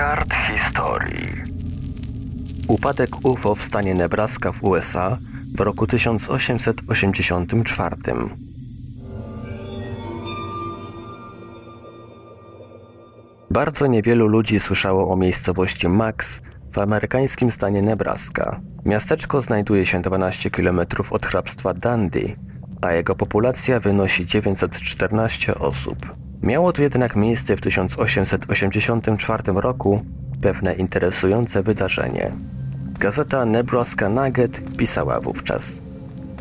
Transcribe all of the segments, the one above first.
kart historii. Upadek UFO w stanie Nebraska w USA w roku 1884. Bardzo niewielu ludzi słyszało o miejscowości Max w amerykańskim stanie Nebraska. Miasteczko znajduje się 12 km od hrabstwa Dundee, a jego populacja wynosi 914 osób. Miało tu jednak miejsce w 1884 roku pewne interesujące wydarzenie. Gazeta Nebraska Nugget pisała wówczas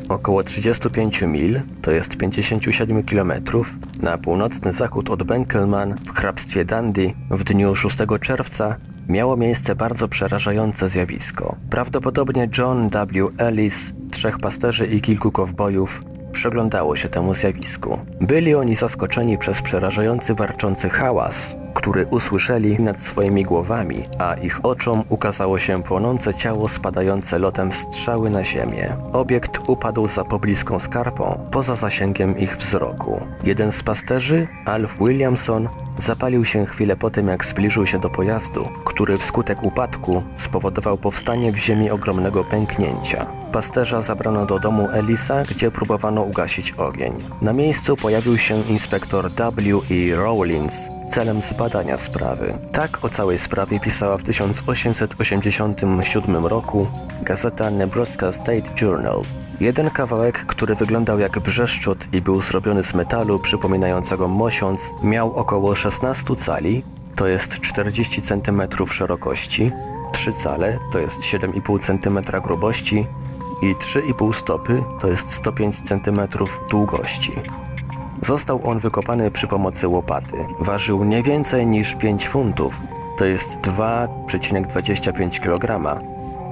Około 35 mil, to jest 57 km, na północny zachód od Benkelman w hrabstwie Dundee w dniu 6 czerwca miało miejsce bardzo przerażające zjawisko. Prawdopodobnie John W. Ellis, trzech pasterzy i kilku kowbojów przyglądało się temu zjawisku. Byli oni zaskoczeni przez przerażający warczący hałas, który usłyszeli nad swoimi głowami, a ich oczom ukazało się płonące ciało spadające lotem strzały na ziemię. Obiekt upadł za pobliską skarpą, poza zasięgiem ich wzroku. Jeden z pasterzy, Alf Williamson, zapalił się chwilę po tym, jak zbliżył się do pojazdu, który wskutek upadku spowodował powstanie w ziemi ogromnego pęknięcia. Pasterza zabrano do domu Elisa, gdzie próbowano ugasić ogień. Na miejscu pojawił się inspektor W. E. Rawlins celem zbadania sprawy. Tak o całej sprawie pisała w 1887 roku gazeta Nebraska State Journal. Jeden kawałek, który wyglądał jak brzeszczot i był zrobiony z metalu przypominającego mosiąc, miał około 16 cali, to jest 40 cm szerokości, 3 cale, to jest 7,5 cm grubości i 3,5 stopy, to jest 105 cm długości. Został on wykopany przy pomocy łopaty. Ważył nie więcej niż 5 funtów, to jest 2,25 kg.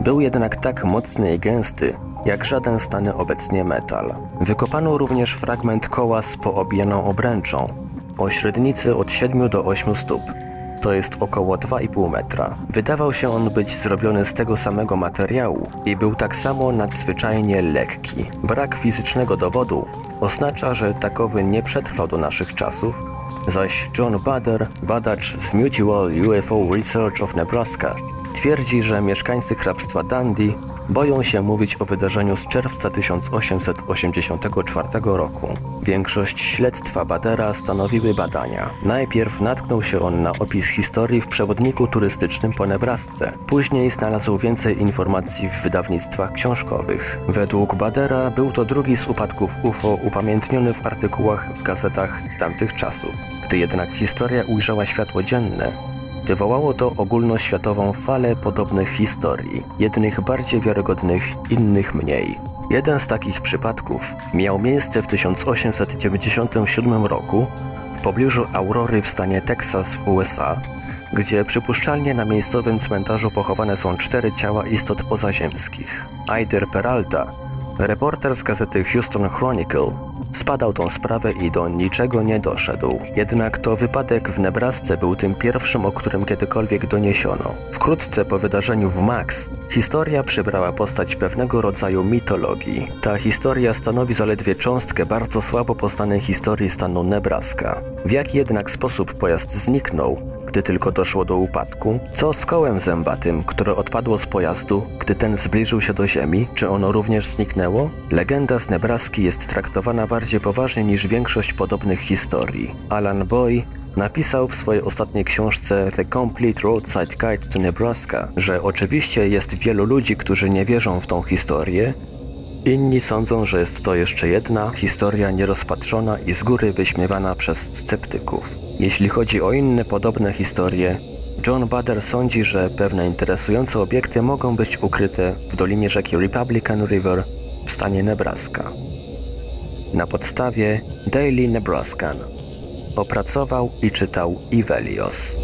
Był jednak tak mocny i gęsty, jak żaden stany obecnie metal. Wykopano również fragment koła z poobijaną obręczą, o średnicy od 7 do 8 stóp. To jest około 2,5 metra. Wydawał się on być zrobiony z tego samego materiału i był tak samo nadzwyczajnie lekki. Brak fizycznego dowodu oznacza, że takowy nie przetrwał do naszych czasów, zaś John Bader, badacz z Mutual UFO Research of Nebraska, twierdzi, że mieszkańcy hrabstwa Dundee boją się mówić o wydarzeniu z czerwca 1884 roku. Większość śledztwa Badera stanowiły badania. Najpierw natknął się on na opis historii w przewodniku turystycznym po Nebrasce. Później znalazł więcej informacji w wydawnictwach książkowych. Według Badera był to drugi z upadków UFO upamiętniony w artykułach w gazetach z tamtych czasów. Gdy jednak historia ujrzała światło dzienne, Wywołało to ogólnoświatową falę podobnych historii, jednych bardziej wiarygodnych, innych mniej. Jeden z takich przypadków miał miejsce w 1897 roku w pobliżu Aurory w stanie Teksas w USA, gdzie przypuszczalnie na miejscowym cmentarzu pochowane są cztery ciała istot pozaziemskich. Aider Peralta, reporter z gazety Houston Chronicle, Spadał tą sprawę i do niczego nie doszedł. Jednak to wypadek w Nebrasce był tym pierwszym, o którym kiedykolwiek doniesiono. Wkrótce po wydarzeniu w Max, historia przybrała postać pewnego rodzaju mitologii. Ta historia stanowi zaledwie cząstkę bardzo słabo poznanej historii stanu Nebraska. W jaki jednak sposób pojazd zniknął, gdy tylko doszło do upadku? Co z kołem zębatym, które odpadło z pojazdu, gdy ten zbliżył się do ziemi? Czy ono również zniknęło? Legenda z Nebraski jest traktowana bardziej poważnie niż większość podobnych historii. Alan Boy napisał w swojej ostatniej książce The Complete Roadside Guide to Nebraska, że oczywiście jest wielu ludzi, którzy nie wierzą w tą historię, Inni sądzą, że jest to jeszcze jedna historia nierozpatrzona i z góry wyśmiewana przez sceptyków. Jeśli chodzi o inne podobne historie, John Bader sądzi, że pewne interesujące obiekty mogą być ukryte w dolinie rzeki Republican River w stanie Nebraska. Na podstawie Daily Nebraskan opracował i czytał Ivelios.